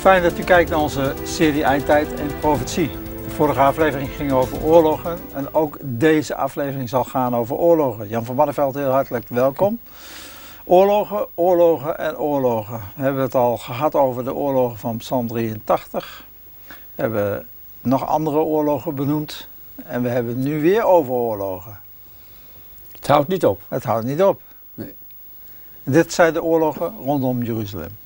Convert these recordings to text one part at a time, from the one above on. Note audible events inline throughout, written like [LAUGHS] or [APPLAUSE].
Fijn dat u kijkt naar onze serie Eindtijd en Profetie. De vorige aflevering ging over oorlogen en ook deze aflevering zal gaan over oorlogen. Jan van Barneveld, heel hartelijk welkom. Oorlogen, oorlogen en oorlogen. We hebben het al gehad over de oorlogen van Psalm 83. We hebben nog andere oorlogen benoemd. En we hebben het nu weer over oorlogen. Het houdt niet op. Het houdt niet op. Nee. Dit zijn de oorlogen rondom Jeruzalem.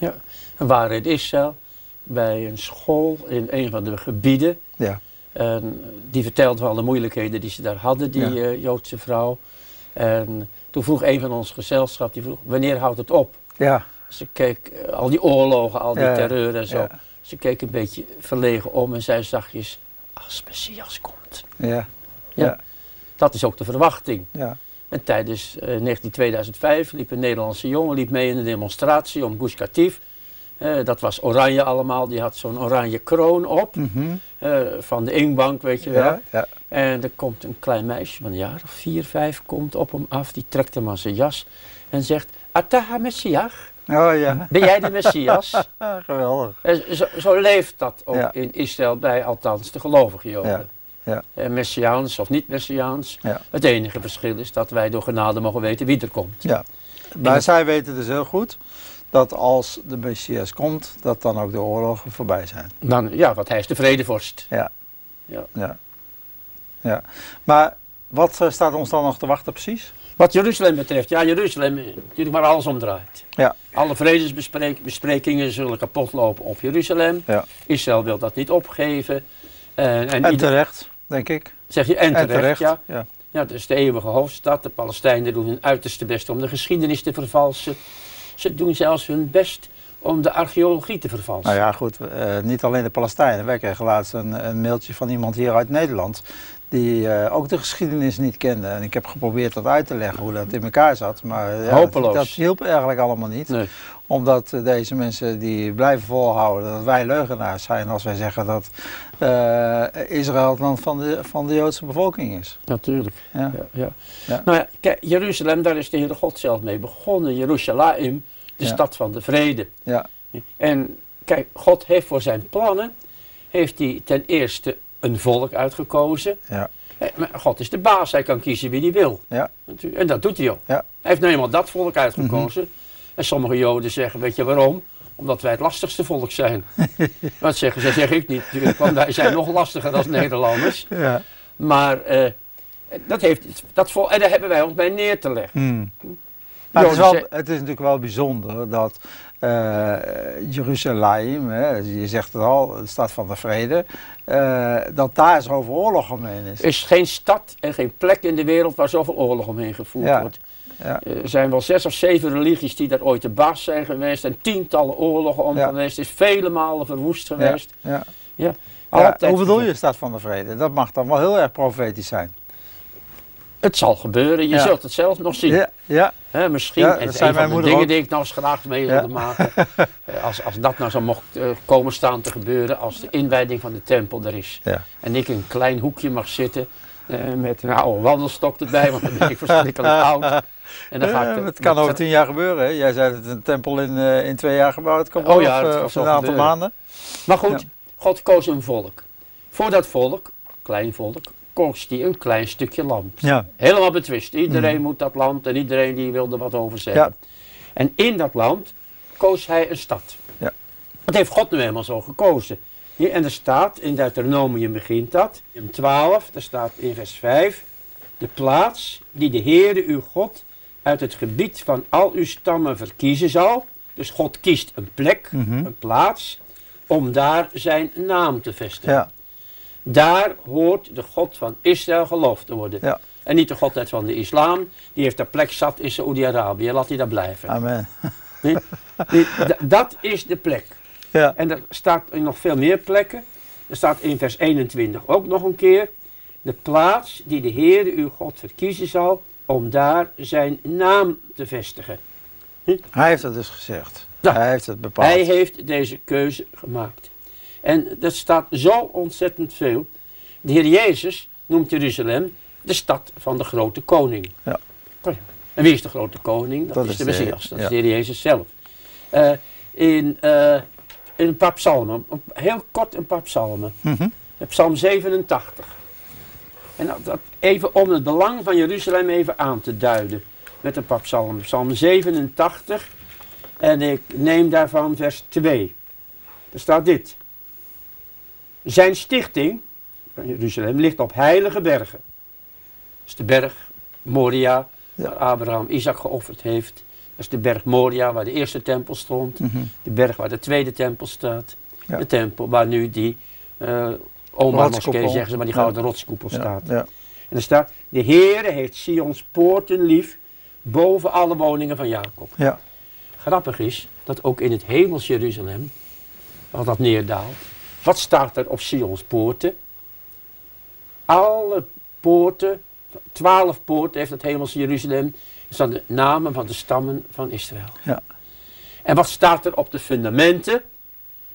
Ja. We waren in Israël bij een school in een van de gebieden. Ja. En die vertelde van alle moeilijkheden die ze daar hadden, die Ja. eh, Joodse vrouw. En toen vroeg een van ons gezelschap, die vroeg, wanneer houdt het op? Ja. Ze keek, eh, al die oorlogen, al die Ja, terreur en zo. Ze keek een beetje verlegen om en zei zachtjes, als Messias komt. Ja. Ja. Dat is ook de verwachting. Ja. En tijdens 19, 2005 liep een Nederlandse jongen liep mee in een demonstratie om Gush Katif. Eh, dat was oranje allemaal, die had zo'n oranje kroon op. Mhm. eh, van de Ingbank, weet je wel. Ja. Ja. En er komt een klein meisje van een jaar of vier, vijf, komt op hem af. Die trekt hem aan zijn jas en zegt, Ataha Messias, Oh ja. ben jij de Messias? [LAUGHS] Ah, geweldig. En zo, zo leeft dat ook Ja. in Israël bij althans de gelovige Joden. Ja. Eh, Messiaans of niet Messiaans. Het enige verschil is dat wij door genade mogen weten wie er komt. Ja. Maar zij weten dus heel goed dat als de Messias komt, dat dan ook de oorlogen voorbij zijn. Dan, ja, want hij is de vredevorst. Ja. Ja. Ja. ja. Maar wat eh, staat ons dan nog te wachten precies? Wat Jeruzalem betreft, ja, Jeruzalem, eh, natuurlijk waar alles om draait. Ja. Alle vredesbesprekingen zullen kapot lopen op Jeruzalem. Ja. Israël wil dat niet opgeven. Eh, en terecht, denk ik. zeg je, en terecht, ja. ja. Ja, het is de eeuwige hoofdstad. De Palestijnen doen hun uiterste best om de geschiedenis te vervalsen. Ze doen zelfs hun best om de archeologie te vervalsen. Nou ja, goed, eh, niet alleen de Palestijnen. Wij kregen laatst een, een mailtje van iemand hier uit Nederland. Die eh, ook de geschiedenis niet kende. En ik heb geprobeerd dat uit te leggen hoe dat in elkaar zat. Maar ja, Hopeloos. dat hielp eigenlijk allemaal niet. Nee. Omdat eh, deze mensen die blijven volhouden dat wij leugenaars zijn als wij zeggen dat eh, Israël het land van de, van de Joodse bevolking is. Natuurlijk. Ja. Ja, ja. Nou ja, kijk, Jeruzalem, daar is de Heere God zelf mee begonnen. Jeruzalem, de stad van de vrede. Ja. En kijk, God heeft voor zijn plannen, heeft hij ten eerste een volk uitgekozen. Ja. Maar God is de baas, hij kan kiezen wie hij wil. Ja. En dat doet hij ook. Ja. Mhm. Hij heeft nou eenmaal dat volk uitgekozen. En sommige Joden zeggen, weet je waarom? Omdat wij het lastigste volk zijn. [LAUGHS] Wat zeggen ze? zeg ik niet. Want wij zijn nog lastiger dan Nederlanders. Ja. Maar eh, dat heeft, dat vol, en daar hebben wij ons bij neer te leggen. Hmm. Maar het is, Joden wel, het is natuurlijk wel bijzonder dat eh Jeruzalem, hè, je zegt het al, de stad van de vrede, eh, dat daar zoveel oorlog omheen is. Er is geen stad en geen plek in de wereld waar zoveel oorlog omheen gevoerd Ja. wordt. Ja. Er zijn wel zes of zeven religies die daar ooit de baas zijn geweest en tientallen oorlogen om Ja. geweest. Is vele malen verwoest geweest. Ja. Ja. Hoe bedoel je stad van de vrede? Dat mag dan wel heel erg profetisch zijn. Het zal gebeuren, je zult het zelf nog zien. Ja, ja, Hè, misschien, Ja, is een van de dingen ook. die ik nog eens graag mee Ja. wilde maken. [LAUGHS] Eh, als, als dat nou zo mocht eh, komen staan te gebeuren, als de inwijding van de tempel er is. ja. En ik in een klein hoekje mag zitten eh, met een oude wandelstok erbij, want dan ben ik verschrikkelijk oud. En dan [LAUGHS] ga ik de- het kan over tien jaar gebeuren. Hè? Jij zei dat een tempel in, eh, in twee jaar gebouwd kan Oh worden. ja, of, of een aantal gebeuren. maanden. Maar goed. God koos een volk. Voor dat volk, klein volk, koos hij een klein stukje land. Ja. Helemaal betwist. Iedereen Mhm. moet dat land en iedereen die wilde wat over zeggen. En in dat land koos hij een stad. Ja. Dat heeft God nu helemaal zo gekozen. Hier, en er staat, in Deuteronomium begint dat, in 12, daar staat in vers 5, de plaats die de Heere uw God uit het gebied van al uw stammen verkiezen zal. Dus God kiest een plek, Mhm. een plaats, om daar zijn naam te vestigen. Ja. Daar hoort de God van Israël geloofd te worden. Ja. En niet de godheid van de islam, die heeft daar plek zat in Saoedi-Arabië. Laat die daar blijven. Amen. [LAUGHS] Nee, dat is de plek. Ja. En er staat in nog veel meer plekken. Er staat in vers 21 ook nog een keer. De plaats die de Heere uw God verkiezen zal om daar zijn naam te vestigen. Hij heeft het dus gezegd. Ja. Hij heeft het bepaald. Hij heeft deze keuze gemaakt. En dat staat zo ontzettend veel. De Heer Jezus noemt Jeruzalem de stad van de grote koning. Ja. En wie is de grote koning? Dat, Dat is de Messias, dat ja. is de Heer Jezus zelf. Eh, in, eh, een paar psalmen. Heel kort een paar psalmen. Mhm. Psalm 87. En dat, dat even om het belang van Jeruzalem even aan te duiden. Met een paar psalmen. Psalm 87. En ik neem daarvan vers 2. Er staat dit. Zijn stichting van Jeruzalem ligt op heilige bergen. Dat is de berg Moria, waar Abraham Isaac geofferd heeft. Dat is de berg Moria, waar de eerste tempel stond. Mhm. De berg waar de tweede tempel staat. Ja. De tempel waar nu die eh Oma moskee zeggen ze, maar die Ja. gouden rotskoepel staat. ja. En er staat, de Heere heeft Sions poorten lief boven alle woningen van Jacob. Ja. Grappig is dat ook in het hemels Jeruzalem, als dat neerdaalt, wat staat er op Sions poorten? Alle poorten, twaalf poorten heeft het hemels Jeruzalem, staan de namen van de stammen van Israël. Ja. En wat staat er op de fundamenten?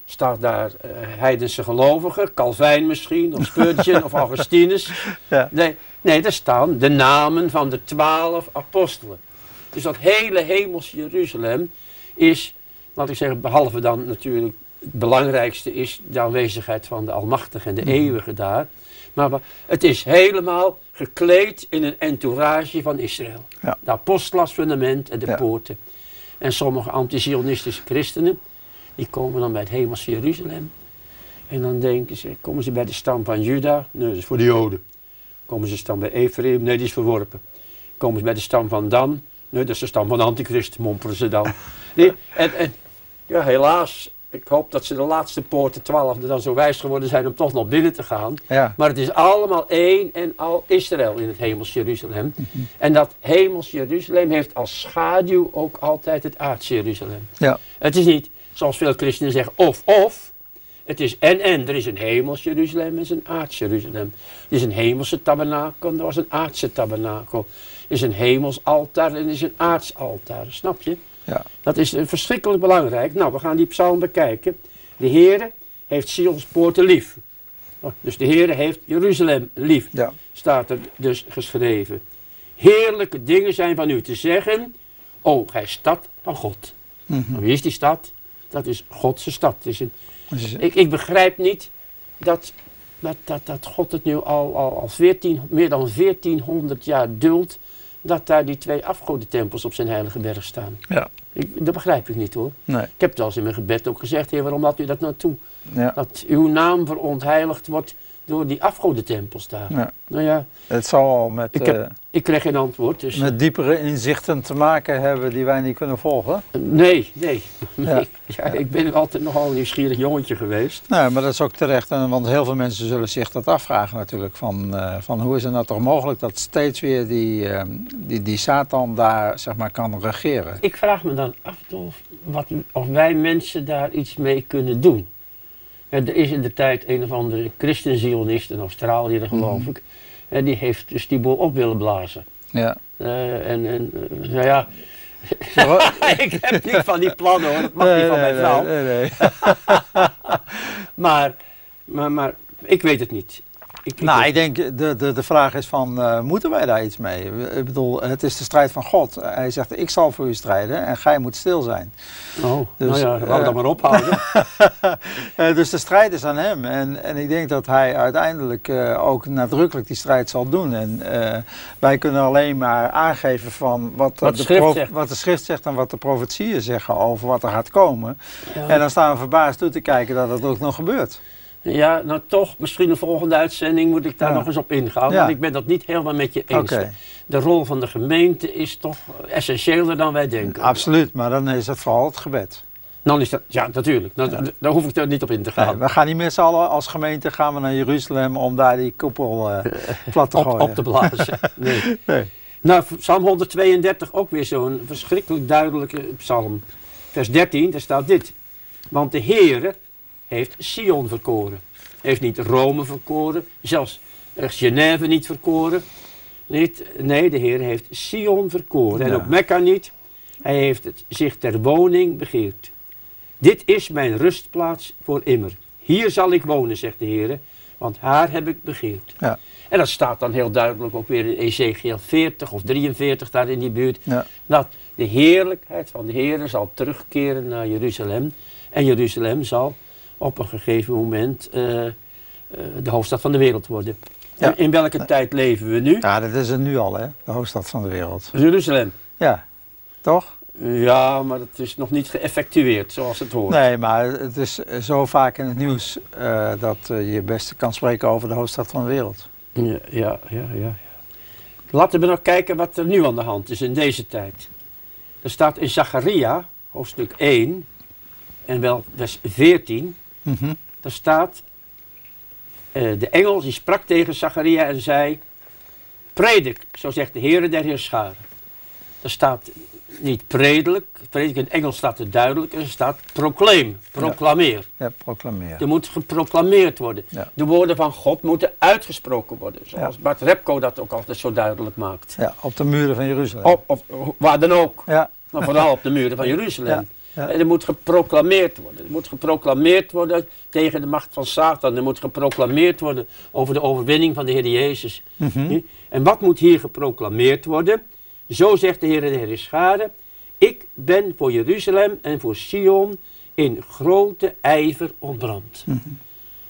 Staat daar eh, heidense gelovigen, Calvijn misschien, of Spurgeon of [LAUGHS] Augustinus? Ja. Nee, nee, daar staan de namen van de twaalf apostelen. Dus dat hele hemels Jeruzalem is, laat ik zeggen, behalve dan natuurlijk belangrijkste is de aanwezigheid van de Almachtige en de Mhm. Eeuwige daar. Maar het is helemaal gekleed in een entourage van Israël. Ja. De apostelen als fundament en de Ja. poorten. En sommige anti-Zionistische christenen, die komen dan bij het hemels Jeruzalem. En dan denken ze, komen ze bij de stam van Juda? Nee, dat is voor de Joden. Komen ze stam bij Ephraim? Nee, die is verworpen. Komen ze bij de stam van Dan? Nee, dat is de stam van de antichrist, mompelen ze dan. [LAUGHS] Nee, en, en ja, helaas, ik hoop dat ze de laatste poorten, twaalfde, dan zo wijs geworden zijn om toch nog binnen te gaan. Ja. Maar het is allemaal één en al Israël in het hemels Jeruzalem. En dat hemels Jeruzalem heeft als schaduw ook altijd het aards Jeruzalem. Ja. Het is niet, zoals veel christenen zeggen, of of. Het is en en. Er is een hemels Jeruzalem en er is een aards Jeruzalem. Er is een hemelse tabernakel en er was een aardse tabernakel. Er is een hemels altaar en er is een aards altaar. Snap je? Ja. Dat is verschrikkelijk belangrijk. Nou, we gaan die psalm bekijken. De Heere heeft Sions poorten lief. Oh, Dus de Heere heeft Jeruzalem lief, Ja. staat er dus geschreven. Heerlijke dingen zijn van u te zeggen, o gij stad van God. Mhm. Maar wie is die stad? Dat is Godse stad. Is een, ik, ik begrijp niet dat, dat, dat, dat God het nu al, al, al 14, meer dan 1400 jaar duldt dat daar die twee afgodentempels op zijn heilige berg staan. Ja. Ik, dat begrijp ik niet hoor. nee. Ik heb het eens in mijn gebed ook gezegd, heer, waarom laat u dat nou toe? Ja. Dat uw naam verontheiligd wordt door die afgodentempels daar. Ja. Nou ja, Het zal al met, Ik heb- eh, ik kreeg geen antwoord, dus met diepere inzichten te maken hebben die wij niet kunnen volgen. nee, nee. Ja. [LAUGHS] nee. Ja, Ik ben altijd nogal een nieuwsgierig jongetje geweest. Nee, maar dat is ook terecht. Want heel veel mensen zullen zich dat afvragen natuurlijk. Van, eh, van hoe is het nou toch mogelijk dat steeds weer die, eh, die, die Satan daar zeg maar kan regeren. Ik vraag me dan af of, wat, of wij mensen daar iets mee kunnen doen. Er is in de tijd een of andere christenzionist in Australië, geloof Mhm. ik. En die heeft dus die boel op willen blazen. Ja. Eh, en, en eh, nou ja, [LAUGHS] ik heb niet van die plannen hoor, dat mag nee, niet van nee, mijn vrouw. nee, nee, nee. [LAUGHS] Maar, maar, maar ik weet het niet. Ik, Nou, ik denk, de, de, de vraag is van, eh, moeten wij daar iets mee? Ik bedoel, het is de strijd van God. Hij zegt, ik zal voor u strijden en gij moet stil zijn. oh, dus, nou ja, we eh, dat maar ophouden. [LAUGHS] Eh, dus de strijd is aan hem. En, en ik denk dat hij uiteindelijk eh, ook nadrukkelijk die strijd zal doen. En eh, wij kunnen alleen maar aangeven van wat, Wat de de schrift wat de schrift zegt en wat de profetieën zeggen over wat er gaat komen. Ja. En dan staan we verbaasd toe te kijken dat het ook nog gebeurt. Ja, nou toch, misschien de volgende uitzending moet ik daar Ja. nog eens op ingaan. Ja. Want ik ben dat niet helemaal met je eens. De rol van de gemeente is toch essentiëler dan wij denken. absoluut. Maar dan is het vooral het gebed. Dan is dat, ja, natuurlijk. Dan, Ja. Daar hoef ik er niet op in te Nee, gaan. we gaan niet met z'n allen als gemeente gaan we naar Jeruzalem om daar die koepel eh, [LAUGHS] plat te op, gooien. op te blazen. [LAUGHS] Nee. Nee. Nou, Psalm 132 ook weer zo'n verschrikkelijk duidelijke psalm. Vers 13, daar staat dit. Want de Heere heeft Sion verkoren. Heeft niet Rome verkoren, zelfs Genève niet verkoren. Niet, nee, de Heer heeft Sion verkoren. En ook Mekka niet. Hij heeft het zich ter woning begeerd. Dit is mijn rustplaats voor immer. Hier zal ik wonen, zegt de Heer, want haar heb ik begeerd. Ja. En dat staat dan heel duidelijk ook weer in Ezekiel 40 of 43 daar in die buurt. Ja. Dat De heerlijkheid van de Heer zal terugkeren naar Jeruzalem. En Jeruzalem zal op een gegeven moment eh, eh, de hoofdstad van de wereld worden. Ja. In welke tijd leven we nu? Ja, dat is het nu al, hè? De hoofdstad van de wereld. Jeruzalem. Ja, toch? Ja, maar het is nog niet geëffectueerd zoals het hoort. Nee, maar het is zo vaak in het nieuws eh, dat eh, je best kan spreken over de hoofdstad van de wereld. Ja, ja, ja, ja. Laten we nou kijken wat er nu aan de hand is in deze tijd. Er staat in Zacharia, hoofdstuk 1, en wel vers 14, Mhm. daar staat, eh, de engel die sprak tegen Zacharia en zei, predik, zo zegt de Heere der Heerscharen. Er staat niet predelijk, predik in het Engels staat er duidelijk, er staat proclaim, proclameer. Ja, proclameer. Er moet geproclameerd worden. Ja. De woorden van God moeten uitgesproken worden. Zoals Bart Repko dat ook altijd zo duidelijk maakt. Ja, op de muren van Jeruzalem. Op, waar dan ook. Ja, Maar vooral op de muren van Jeruzalem. Ja. En er moet geproclameerd worden. Er moet geproclameerd worden tegen de macht van Satan. Er moet geproclameerd worden over de overwinning van de Heer Jezus. Mhm. En wat moet hier geproclameerd worden? Zo zegt de Heer de Heer Schade. Ik ben voor Jeruzalem en voor Sion in grote ijver ontbrand.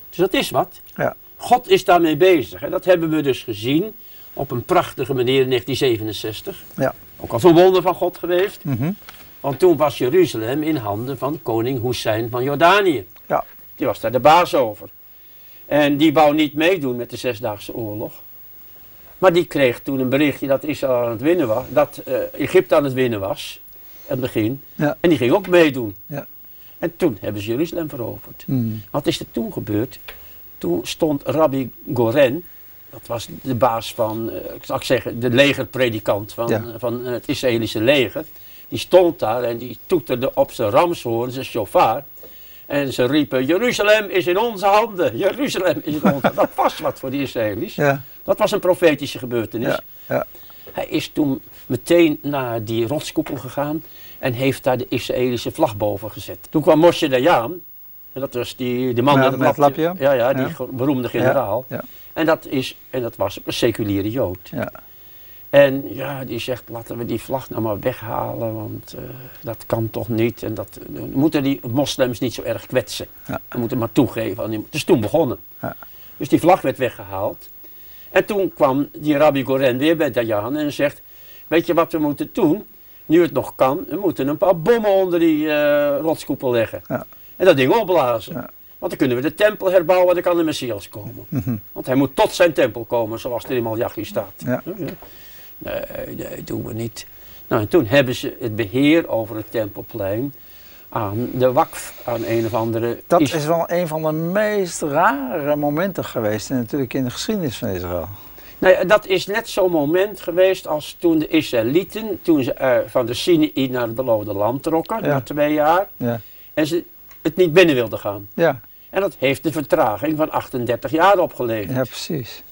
Dus dat is wat. Mhm. Ja. God is daarmee bezig. En dat hebben we dus gezien op een prachtige manier in 1967. Ja. Ook al zo'n wonder van God geweest. Mhm. Want toen was Jeruzalem in handen van koning Hussein van Jordanië. Ja. Die was daar de baas over. En die wou niet meedoen met de Zesdaagse Oorlog. Maar die kreeg toen een berichtje dat Israël aan het winnen was. Dat eh, Egypte aan het winnen was. In het begin. Ja. En die ging ook meedoen. Ja. En toen hebben ze Jeruzalem veroverd. Mhm. Wat is er toen gebeurd? Toen stond Rabbi Goren, dat was de baas van, eh, ik zal zeggen, de legerpredikant van, Ja. eh, van het Israëlische leger. Die stond daar en die toeterde op zijn ramshoorn, zijn shofar. En ze riepen, Jeruzalem is in onze handen, [LAUGHS] Jeruzalem is in onze handen. Dat was wat voor de Israëli's. Ja, Dat was een profetische gebeurtenis. ja, ja. Hij is toen meteen naar die rotskoepel gegaan en heeft daar de Israëlische vlag boven gezet. Toen kwam Moshe Dayan, en dat was die, de man met het met het lapje. lapje. Ja, ja, die beroemde generaal. Ja, En, dat is, en dat was een seculiere Jood. En ja, die zegt, laten we die vlag nou maar weghalen, want eh, dat kan toch niet. En dat eh, moeten die moslims niet zo erg kwetsen. Ja. We moeten maar toegeven. aan die- Het is toen begonnen. Ja. Dus die vlag werd weggehaald. En toen kwam die Rabbi Goren weer bij Dayan en zegt, weet je wat we moeten doen? Nu het nog kan, we moeten een paar bommen onder die eh, rotskoepel leggen. Ja. En dat ding opblazen. Want dan kunnen we de tempel herbouwen en dan kan de Messias komen. Mhm. Want hij moet tot zijn tempel komen, zoals er in Malachi staat. Nee, nee, doen we niet. Nou, en toen hebben ze het beheer over het tempelplein aan de wakf, aan een of andere... Dat is- is wel een van de meest rare momenten geweest natuurlijk in de geschiedenis van Israël. Nou ja, dat is net zo'n moment geweest als toen de Israëlieten, toen ze eh, van de Sinai naar het beloofde land trokken, Ja. na twee jaar, Ja, en ze het niet binnen wilden gaan. ja, En dat heeft een vertraging van 38 jaar opgeleverd. ja precies.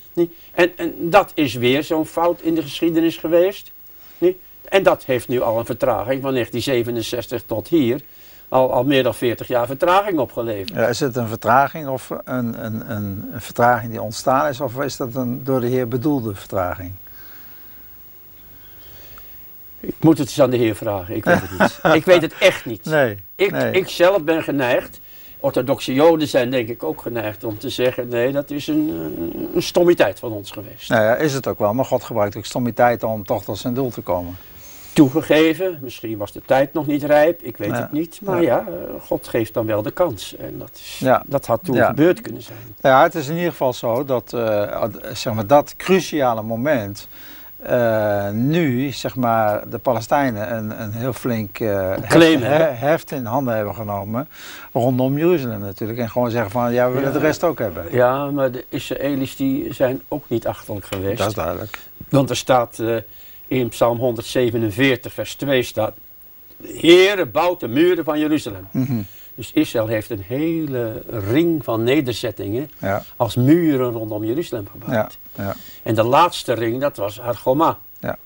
En, en dat is weer zo'n fout in de geschiedenis geweest. En dat heeft nu al een vertraging van 1967 tot hier. Al, al meer dan 40 jaar vertraging opgeleverd. Ja, is het een vertraging of een, een, een, een vertraging die ontstaan is, of is dat een door de Heer bedoelde vertraging? Ik moet het eens aan de heer vragen, ik weet het niet. [LAUGHS] ik weet het echt niet. Nee. Ik, nee. ik zelf ben geneigd, orthodoxe joden zijn denk ik ook geneigd om te zeggen... nee, dat is een, eh, een stommiteit van ons geweest. Nou ja, is het ook wel, maar God gebruikt ook stommiteit om toch tot zijn doel te komen. Toegegeven, misschien was de tijd nog niet rijp, ik weet Ja. het niet. Maar Ja. ja, eh, God geeft dan wel de kans. En dat, is, Ja. dat had toen gebeurd kunnen zijn. Ja, het is in ieder geval zo dat eh, zeg maar, dat cruciale moment eh, nu zeg maar, de Palestijnen een, een heel flink eh, heft, claim in handen hebben genomen rondom Jeruzalem natuurlijk. En gewoon zeggen van ja, we willen Ja. de rest ook hebben. Ja, maar de Israëli's die zijn ook niet achterlijk geweest. Dat is duidelijk. Want er staat eh, in Psalm 147, vers 2 staat... Heere, bouwt de muren van Jeruzalem. Mhm. Dus Israël heeft een hele ring van nederzettingen Ja, als muren rondom Jeruzalem ja, gebouwd. ja. En de laatste ring, dat was Argoma. Ja.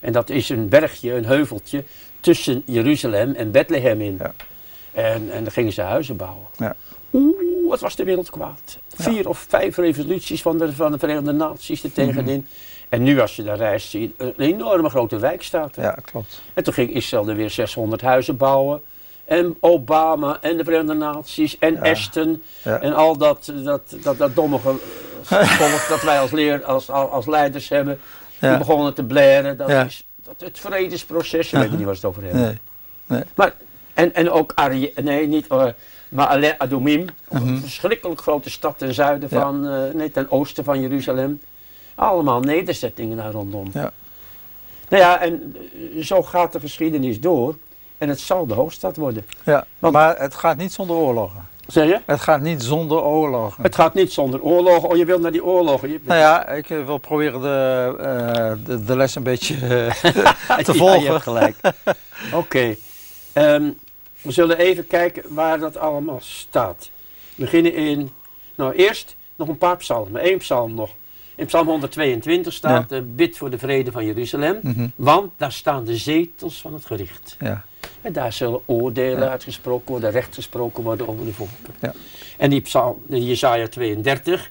En dat is een bergje, een heuveltje tussen Jeruzalem en Bethlehem in. Ja. En, en daar gingen ze huizen bouwen. Ja. Oeh, wat was de wereld kwaad. Vier of vijf revoluties van de, van de Verenigde Naties er tegenin. En nu als je daar reist, zie je een enorme grote wijk staat er. Ja, klopt. En toen ging Israël er weer 600 huizen bouwen. En Obama en de Verenigde Naties en Ja. Ashton Ja. en al dat, dat, dat, dat domme ge- [LAUGHS] volk dat wij als, leer, als, als leiders hebben. Die begonnen te blaren. Dat is dat het vredesproces, je weet niet waar ze het over hebben. Nee. Maar, en, en ook Ari, nee, niet, uh, maar Ale Adumim, Mhm. een verschrikkelijk grote stad ten zuiden van, eh, nee, ten oosten van Jeruzalem. Allemaal nederzettingen daar rondom. Ja. Nou ja, en eh, zo gaat de geschiedenis door. En het zal de hoofdstad worden. Ja. Want- Maar het gaat niet zonder oorlogen. Zeg je? Het gaat niet zonder oorlogen. Het gaat niet zonder oorlogen. Oh, je wil naar die oorlogen. Je, Nou ja, ik eh, wil proberen de, eh, de, de les een beetje eh, [LAUGHS] [LAUGHS] te Ja, volgen. je hebt gelijk. [LAUGHS] Oké. Ehm, we zullen even kijken waar dat allemaal staat. We beginnen in, nou eerst nog een paar psalmen. Eén psalm nog. In psalm 122 staat, eh, bid voor de vrede van Jeruzalem. Mhm. Want daar staan de zetels van het gericht. Ja. En daar zullen oordelen Ja. uitgesproken worden, recht gesproken worden over de volken. Ja. En die psalm, die Jesaja 32,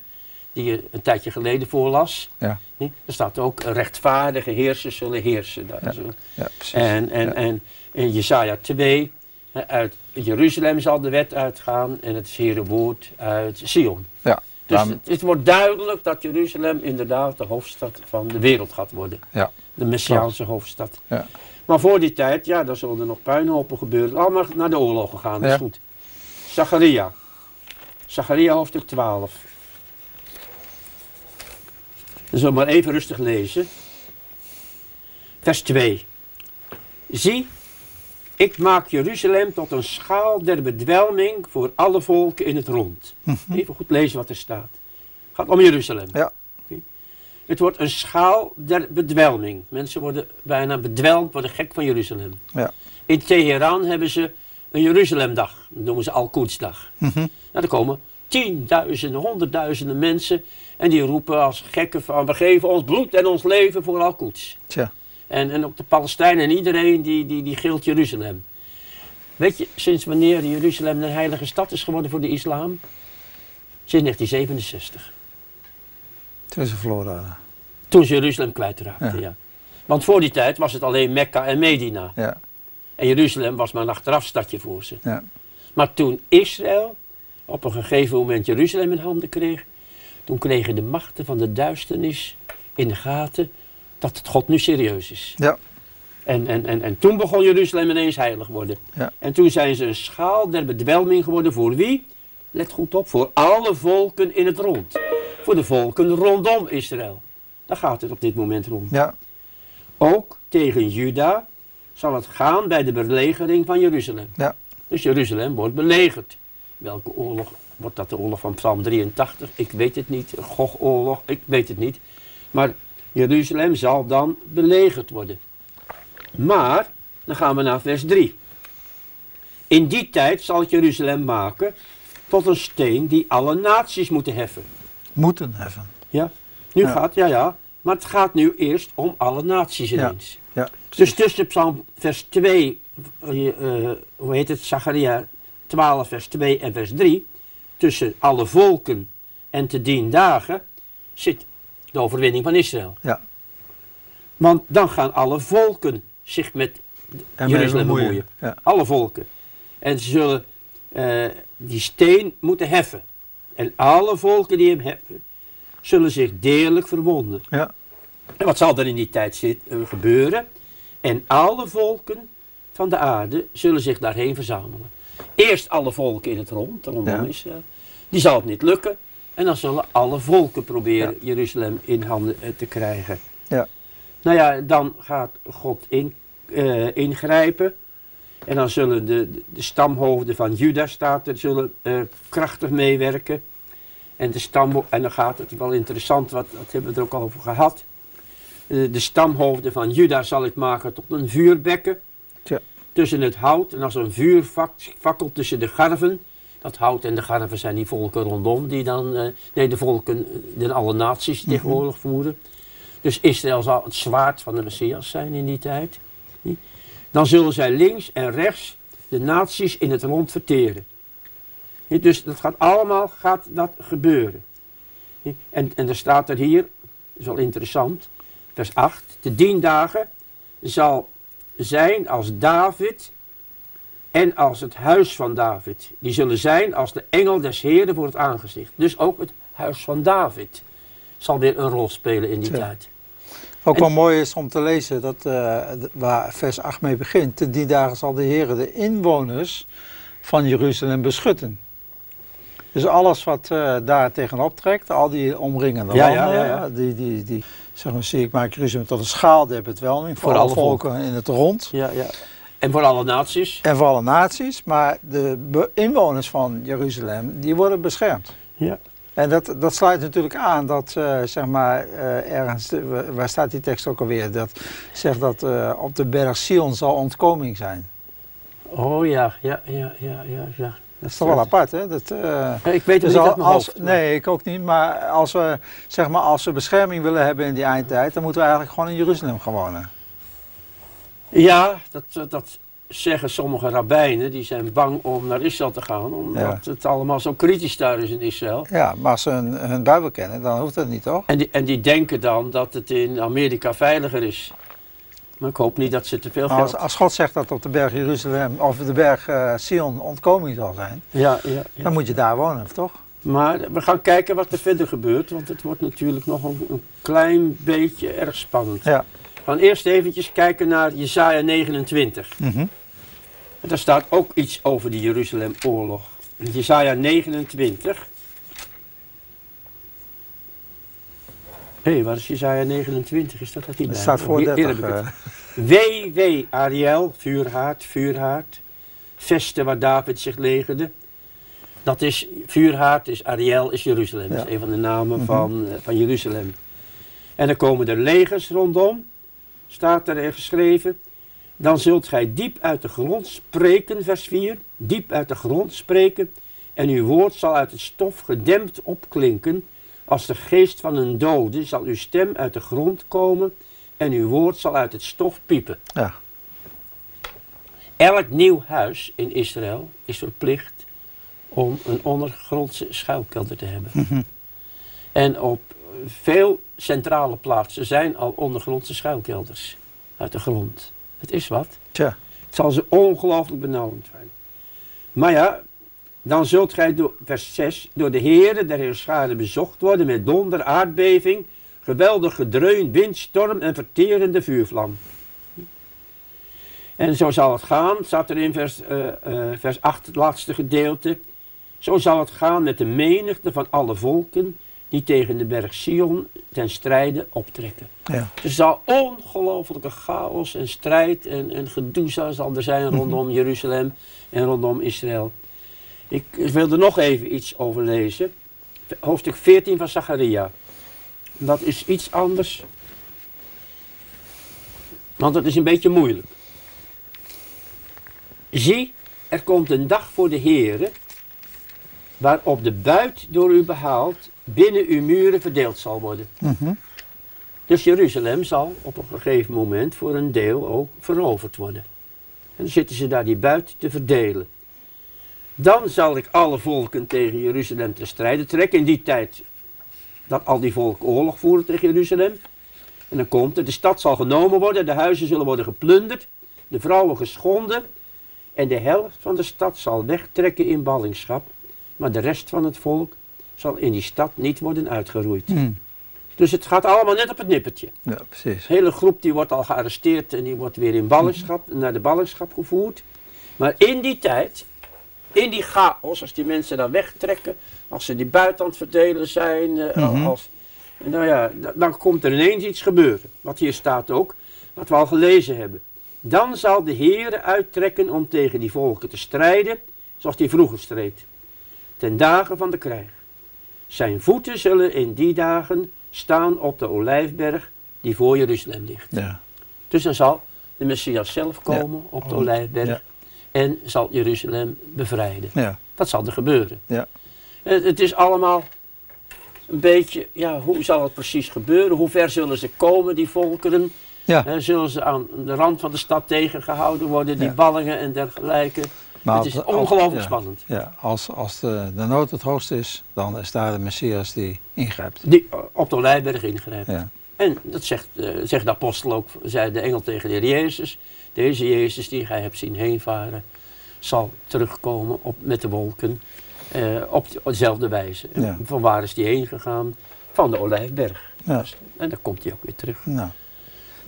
die je een tijdje geleden voorlas. Ja. Daar staat ook, rechtvaardige heersers zullen heersen. Daar Ja. ja, en, en, Ja. en in Jesaja 2, hè, uit Jeruzalem zal de wet uitgaan en het Heere woord uit Sion. Ja, Dus het, het wordt duidelijk dat Jeruzalem inderdaad de hoofdstad van de wereld gaat worden. Ja. De Messiaanse hoofdstad. Ja. Maar voor die tijd, ja, dan zullen er nog puinhopen gebeuren. Allemaal naar de oorlogen gaan, dat is Ja. goed. Zacharia. Zacharia hoofdstuk 12. Dan zullen we maar even rustig lezen. Vers 2. Zie, ik maak Jeruzalem tot een schaal der bedwelming voor alle volken in het rond. Even goed lezen wat er staat. Het gaat om Jeruzalem. Ja. Het wordt een schaal der bedwelming. Mensen worden bijna bedwelmd, worden gek van Jeruzalem. Ja. In Teheran hebben ze een Jeruzalemdag. Dat noemen ze Al-Quds-dag. Mhm. Nou, er komen tienduizenden, honderdduizenden mensen. En die roepen als gekken van we geven ons bloed en ons leven voor Al-Quds. Tja. En, en ook de Palestijnen en iedereen die, die, die gilt Jeruzalem. Weet je sinds wanneer Jeruzalem een heilige stad is geworden voor de islam? Sinds 1967. Toen ze verloren. Toen ze Jeruzalem kwijtraakten, ja. Ja. Want voor die tijd was het alleen Mekka en Medina. Ja. En Jeruzalem was maar een achterafstadje voor ze. Ja. Maar toen Israël op een gegeven moment Jeruzalem in handen kreeg, toen kregen de machten van de duisternis in de gaten dat het God nu serieus is. Ja. En, en, en, en toen begon Jeruzalem ineens heilig worden. Ja. En toen zijn ze een schaal der bedwelming geworden voor wie? Let goed op, voor alle volken in het rond. Voor de volken rondom Israël. Daar gaat het op dit moment rond. Ja. Ook tegen Juda zal het gaan bij de belegering van Jeruzalem. Ja. Dus Jeruzalem wordt belegerd. Welke oorlog? Wordt dat de oorlog van Psalm 83? Ik weet het niet. Gog-oorlog? Ik weet het niet. Maar Jeruzalem zal dan belegerd worden. Maar, dan gaan we naar vers 3. In die tijd zal ik Jeruzalem maken tot een steen die alle naties moeten heffen. Moeten heffen. Ja, nu Ja. gaat, ja ja, maar het gaat nu eerst om alle naties Ja. ineens. Ja. Dus tussen Psalm vers 2, eh, eh, hoe heet het, Zacharia 12 vers 2 en vers 3, tussen alle volken en te dien dagen, zit de overwinning van Israël. Ja. Want dan gaan alle volken zich met En Jeruzalem bemoeien. Ja. Alle volken. En ze zullen eh, die steen moeten heffen. En alle volken die hem heffen, zullen zich deerlijk verwonden. Ja. En wat zal er in die tijd zit, eh, gebeuren? En alle volken van de aarde zullen zich daarheen verzamelen. Eerst alle volken in het rond, rondom Ja. Israël. Die zal het niet lukken. En dan zullen alle volken proberen Jeruzalem in handen eh, te krijgen. Ja. Nou ja, dan gaat God in, eh, ingrijpen. En dan zullen de, de, de stamhoofden van Juda staat er, zullen eh, krachtig meewerken. En, de stam, en dan gaat het wel interessant, wat, dat hebben we er ook al over gehad. Eh, de stamhoofden van Juda zal ik maken tot een vuurbekken. Tja. Tussen het hout en als een vuurfakkel tussen de garven. Dat hout en de garven zijn die volken rondom, die dan, eh, nee de volken, die alle naties die tegen oorlog voeren. Dus Israël zal het zwaard van de Messias zijn in die tijd. Dan zullen zij links en rechts de naties in het rond verteren. Dus dat gaat allemaal gaat dat gebeuren. En, en er staat er hier, dat is wel interessant, vers 8. De diendagen zal zijn als David en als het huis van David. Die zullen zijn als de engel des Heeren voor het aangezicht. Dus ook het huis van David zal weer een rol spelen in die Ja. tijd. Ook En- wel mooi is om te lezen dat, eh, waar vers 8 mee begint. Die dagen zal de Heer de inwoners van Jeruzalem beschutten. Dus alles wat eh, daar tegenop trekt, al die omringende Ja, landen, ja, die, die, die zeg maar, zie ik maak Jeruzalem tot een schaal der bedwelming voor, Voor alle alle volken in het rond. Ja, ja. En voor alle naties. En voor alle naties, maar de inwoners van Jeruzalem, die worden beschermd. Ja. En dat, dat sluit natuurlijk aan dat, eh, zeg maar, eh, ergens, waar staat die tekst ook alweer? Dat zegt dat eh, op de berg Sion zal ontkoming zijn. Oh ja, ja, ja, ja, ja. ja. Dat is toch wel apart, hè? Dat, Ik weet het dus niet al- uit mijn als, hoofd. maar- nee, ik ook niet. Maar als we, zeg maar als we bescherming willen hebben in die eindtijd, dan moeten we eigenlijk gewoon in Jeruzalem gaan wonen. Ja, dat, eh, dat zeggen sommige rabbijnen. Die zijn bang om naar Israël te gaan. Omdat Ja. het allemaal zo kritisch daar is in Israël. Ja, maar als ze hun, hun Bijbel kennen, dan hoeft dat niet, toch? En die, en die denken dan dat het in Amerika veiliger is. Maar ik hoop niet dat ze te veel geld... als, als God zegt dat op de berg Jeruzalem, of de berg eh, Sion ontkoming zal zijn, Ja, ja, ja. dan moet je daar wonen, toch? Maar we gaan kijken wat er verder gebeurt. Want het wordt natuurlijk nog een, een klein beetje erg spannend. Ja. We gaan eerst eventjes kijken naar Jesaja 29. Mhm. En daar staat ook iets over de Jeruzalem-oorlog. In Jesaja 29. Hé, waar is Jesaja 29? Is dat dat niet bij? staat voor hier- hier 30. heb ik het. eh, Wee, wee, Ariel, vuurhaard, vuurhaard. Vesten waar David zich legerde. Dat is, vuurhaard is Ariel, is Jeruzalem. Dat is een van de namen Mhm. van, eh, van Jeruzalem. En dan komen er legers rondom, staat er geschreven. Dan zult gij diep uit de grond spreken, vers 4. Diep uit de grond spreken. En uw woord zal uit het stof gedempt opklinken. Als de geest van een dode zal uw stem uit de grond komen. En uw woord zal uit het stof piepen. Ja. Elk nieuw huis in Israël is verplicht om een ondergrondse schuilkelder te hebben. Mhm. En op veel centrale plaatsen zijn al ondergrondse schuilkelders uit de grond. Het is wat. Tja. Het zal ze ongelooflijk benauwend zijn. Maar ja, dan zult gij door, vers 6, door de Heere der Heerschade bezocht worden met donder, aardbeving, geweldig gedreun, wind, storm en verterende vuurvlam. En zo zal het gaan, staat er in vers, eh, eh, vers 8, het laatste gedeelte. Zo zal het gaan met de menigte van alle volken die tegen de berg Sion ten strijde optrekken. Ja. Er zal ongelofelijke chaos en strijd en, en gedoe zal er zijn rondom Jeruzalem en rondom Israël. Ik wil er nog even iets over lezen. Hoofdstuk 14 van Zacharia. Dat is iets anders. Want het is een beetje moeilijk. Zie, er komt een dag voor de Heere, waarop de buit door u behaald binnen uw muren verdeeld zal worden. Mhm. Dus Jeruzalem zal op een gegeven moment voor een deel ook veroverd worden. En dan zitten ze daar die buit te verdelen. Dan zal ik alle volken tegen Jeruzalem te strijden trekken. In die tijd dat al die volken oorlog voeren tegen Jeruzalem. En dan komt het, de stad zal genomen worden, de huizen zullen worden geplunderd, de vrouwen geschonden. En de helft van de stad zal wegtrekken in ballingschap. Maar de rest van het volk zal in die stad niet worden uitgeroeid. Mhm. Dus het gaat allemaal net op het nippertje. Ja, precies. De hele groep die wordt al gearresteerd en die wordt weer in ballingschap, naar de ballingschap gevoerd. Maar in die tijd, in die chaos, als die mensen daar wegtrekken, als ze die buiten aan het verdelen zijn, eh, Mhm. als, nou ja, dan komt er ineens iets gebeuren. Wat hier staat ook, wat we al gelezen hebben. Dan zal de Heere uittrekken om tegen die volken te strijden, zoals hij vroeger streed. Ten dagen van de krijg. Zijn voeten zullen in die dagen staan op de olijfberg die voor Jeruzalem ligt. Ja. Dus dan zal de Messias zelf komen op de Oh, olijfberg ja. en zal Jeruzalem bevrijden. Ja. Dat zal er gebeuren. Ja. Het, het is allemaal een beetje, ja, hoe zal het precies gebeuren? Hoe ver zullen ze komen, die volkeren? Zullen ze aan de rand van de stad tegengehouden worden, die ballingen en dergelijke? Maar het is ongelooflijk spannend. Ja, als, als de, de nood het hoogst is, dan is daar de Messias die ingrijpt. Die op de olijfberg ingrijpt. Ja. En dat zegt, eh, zegt de apostel ook, zei de engel tegen de Heer Jezus. Deze Jezus die gij hebt zien heenvaren, zal terugkomen op, met de wolken eh, op dezelfde wijze. Ja. Van waar is die heen gegaan? Van de Olijfberg. Ja. En dan komt hij ook weer terug. Nou,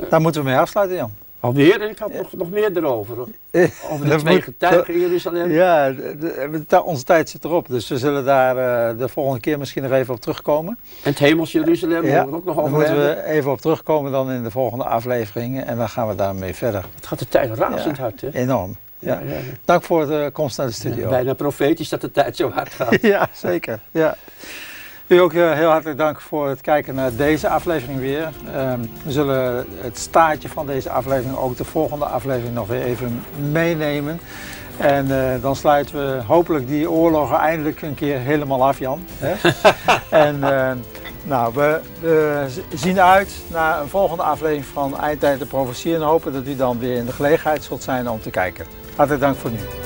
daar moeten we mee afsluiten, Jan. Alweer, en ik had nog, nog meer erover. hoor. Eh, Over [LAUGHS] de twee getuigen in Jeruzalem. Ja, de- onze tijd zit erop, dus we zullen daar eh, de volgende keer misschien nog even op terugkomen. En het hemels Jeruzalem, Ja, we ook nog over moeten hebben. we even op terugkomen dan in de volgende afleveringen en dan gaan we daarmee verder. Het gaat de tijd razend Ja. hard, hè? Enorm. Ja, Ja. ja, ja. Dank voor de komst naar de studio. Bijna profetisch dat de tijd zo hard gaat. [LAUGHS] Ja, zeker. Ja. U ook eh, heel hartelijk dank voor het kijken naar deze aflevering weer. Ehm, we zullen het staartje van deze aflevering, ook de volgende aflevering, nog weer even meenemen. En eh, dan sluiten we hopelijk die oorlogen eindelijk een keer helemaal af, Jan. Hè? [LAUGHS] en eh, nou, we, zien uit naar een volgende aflevering van Eindtijd de Profetie en hopen dat u dan weer in de gelegenheid zult zijn om te kijken. Hartelijk dank voor nu.